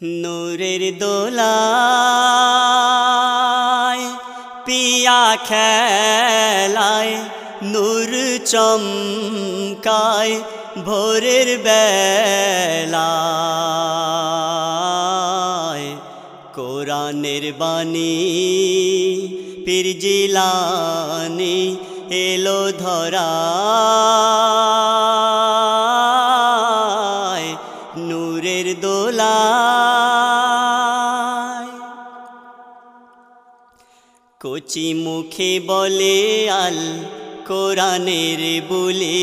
নূরের দোলায় পিয়া খেলায় নূর চমকায় ভোরের বেলায়। কোরআনের বাণী পীরজিলানি এলো ধরা কচি মুখে বলে, আল কোরআনের বলে।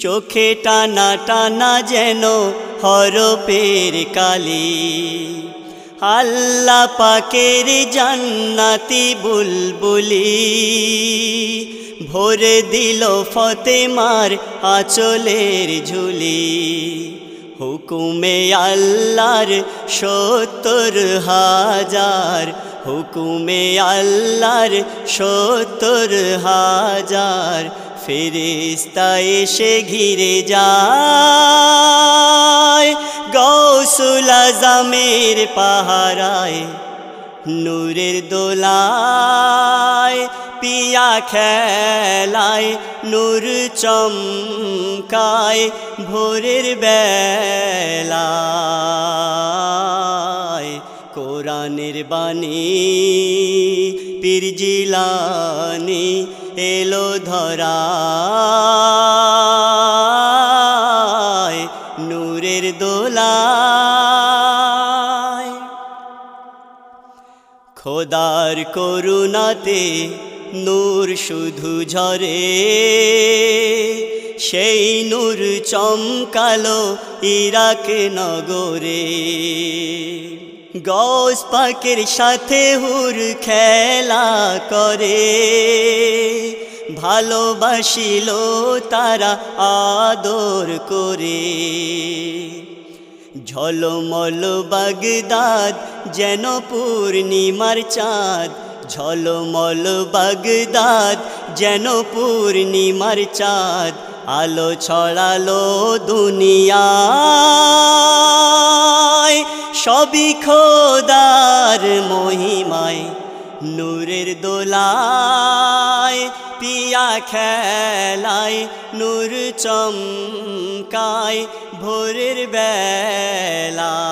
চোখে টানা টানা যেন হরপের কালি। আল্লাহ পাকের জান্নাতি বুলবুলি ভরে দিল ফতেমার আচলের ঝুলি। হুকুমে আল্লাহর সত্তর হাজার হুকুমে আল্লাহর সত্তর হাজার ফেরিস্তা এসে ঘিরে যায়। গৌসুল আজমের পাহারায়, নূরের দোলায়, পিয়া খেলায়, নূর চমকায় ভোরের বেলায়। কোরআনের বাণী পীরজিলানি এলো ধরা নূরের দোলায়। খোদার করুণাতে নূর শুধু ঝরে, সেই নূর চমকালো ইরাক নগরে। গস পাকের সাথে হুর খেলা করে। ভালোবাসিল তারা আদর করে। ঝলমল বাগদাদ যেন পূর্ণিমার চাঁদ। ঝলমল বাগদাদ যেন পূর্ণিমার চাঁদ। আলো ছড়ালো দুনিয়ায়, সবই খোদার মহিমায়, নূরের দোলায়, পিয়া খেলায়, নূর চমকায়, ভোরের বেলায়।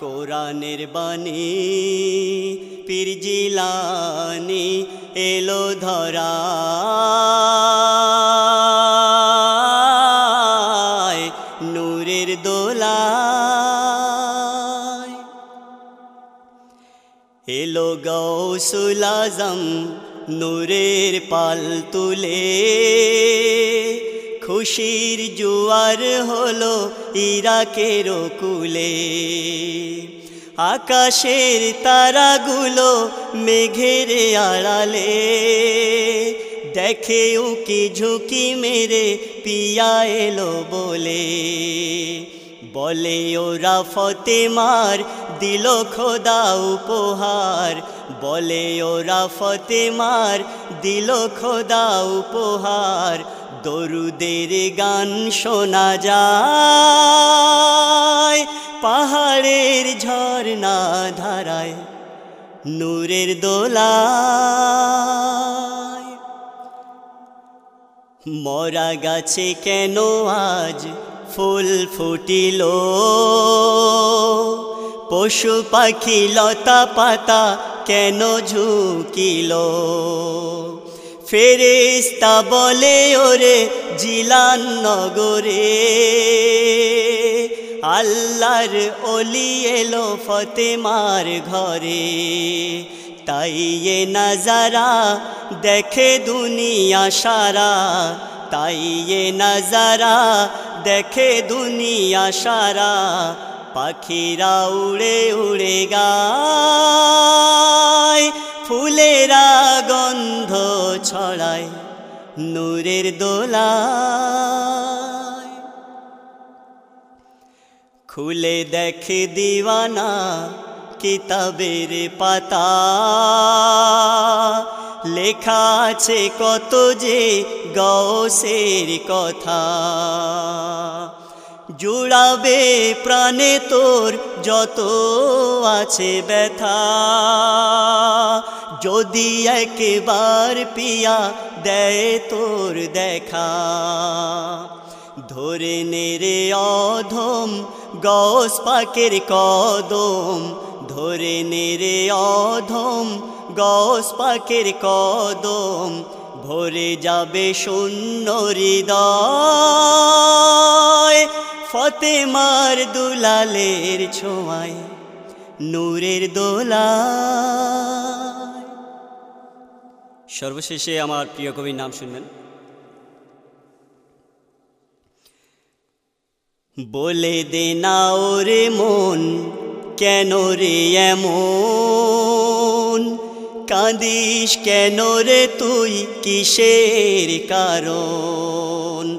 কোরআনের বাণী পীরজিলানি এলো ধরা। নূরের দোলায়। এলো গৌসুল আজম নূরের পাল তুলে। খুশির জুয়ার হলো ইরাকের কুলে। আকাশের তারাগুলো মেঘের আড়ালে। দেখে উকি ঝুঁকি মেরে পিয়া এলো বলে। বলে, ওরা ফতেমার দিল খোদা উপহার। বলে, ওরা ফতেমার দিল খোদা উপহার। দরুদের গান শোনা যায়, পাহাড়ের ঝর্ণা ধারায় নূরের দোলায়। মরা গাছে কেন আজ ফুল ফুটিল? পশু পাখি লতা পাতা কেন ঝুঁকিল? ফেরেস্তা বলে, ওরে জিলান নগরে, আল্লাহর অলি এলো ফতেমার ঘরে। তাই এ নজারা দেখে দুনিয়া সারা, তাই এ নজারা দেখে দুনিয়া সারা, পাখিরা উড়ে উড়ে গায় ছড়ায় নূরের দোলায়। খুলে দেখে দিওয়ানা কিতাবের পাতা। লেখা আছে কত যে গৌসের কথা। জুড়াবে প্রাণে তোর যত আছে ব্যথা। যদি একবার পিয়া দেয় তোর দেখা, ধরে নেরে অধম গস পাকের কদম। ধরে নেরে অধম গস পাকের কদম, ভরে যাবে শূন্য হৃদয়। ফতেমার দুলালের ছোঁয়ায়, নূরের দোলা সর্বশেষে আমার প্রিয় কবির নাম শুনবেন। বলে দে না ওরে মন, কেন রে এমন? কাঁদিস কেন রে তুই কিসের কারণ?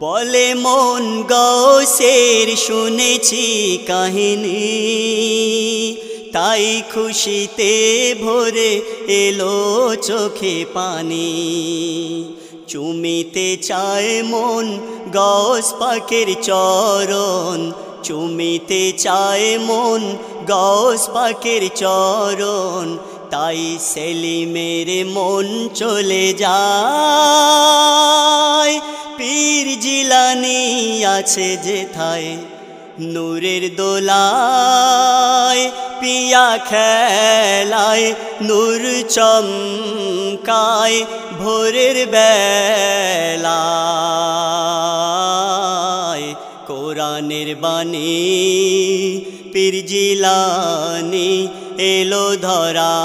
বলে মন গৌসের শুনেছি কাহিনী। তাই খুশিতে ভরে এলো চোখে পানি। চুমিতে চায় মন গস পাখির চরণ। চুমিতে চায় মন গস পাখির চরণ। তাই সেলিমের মন চলে যায়। পীর জিলানি আছে যেথায়, নূরের দোলায়, পিয়া খেলায়, নূর চমকায় ভোরের বেলায়। কোরআনের বাণী পীর জিলানি এলো ধরা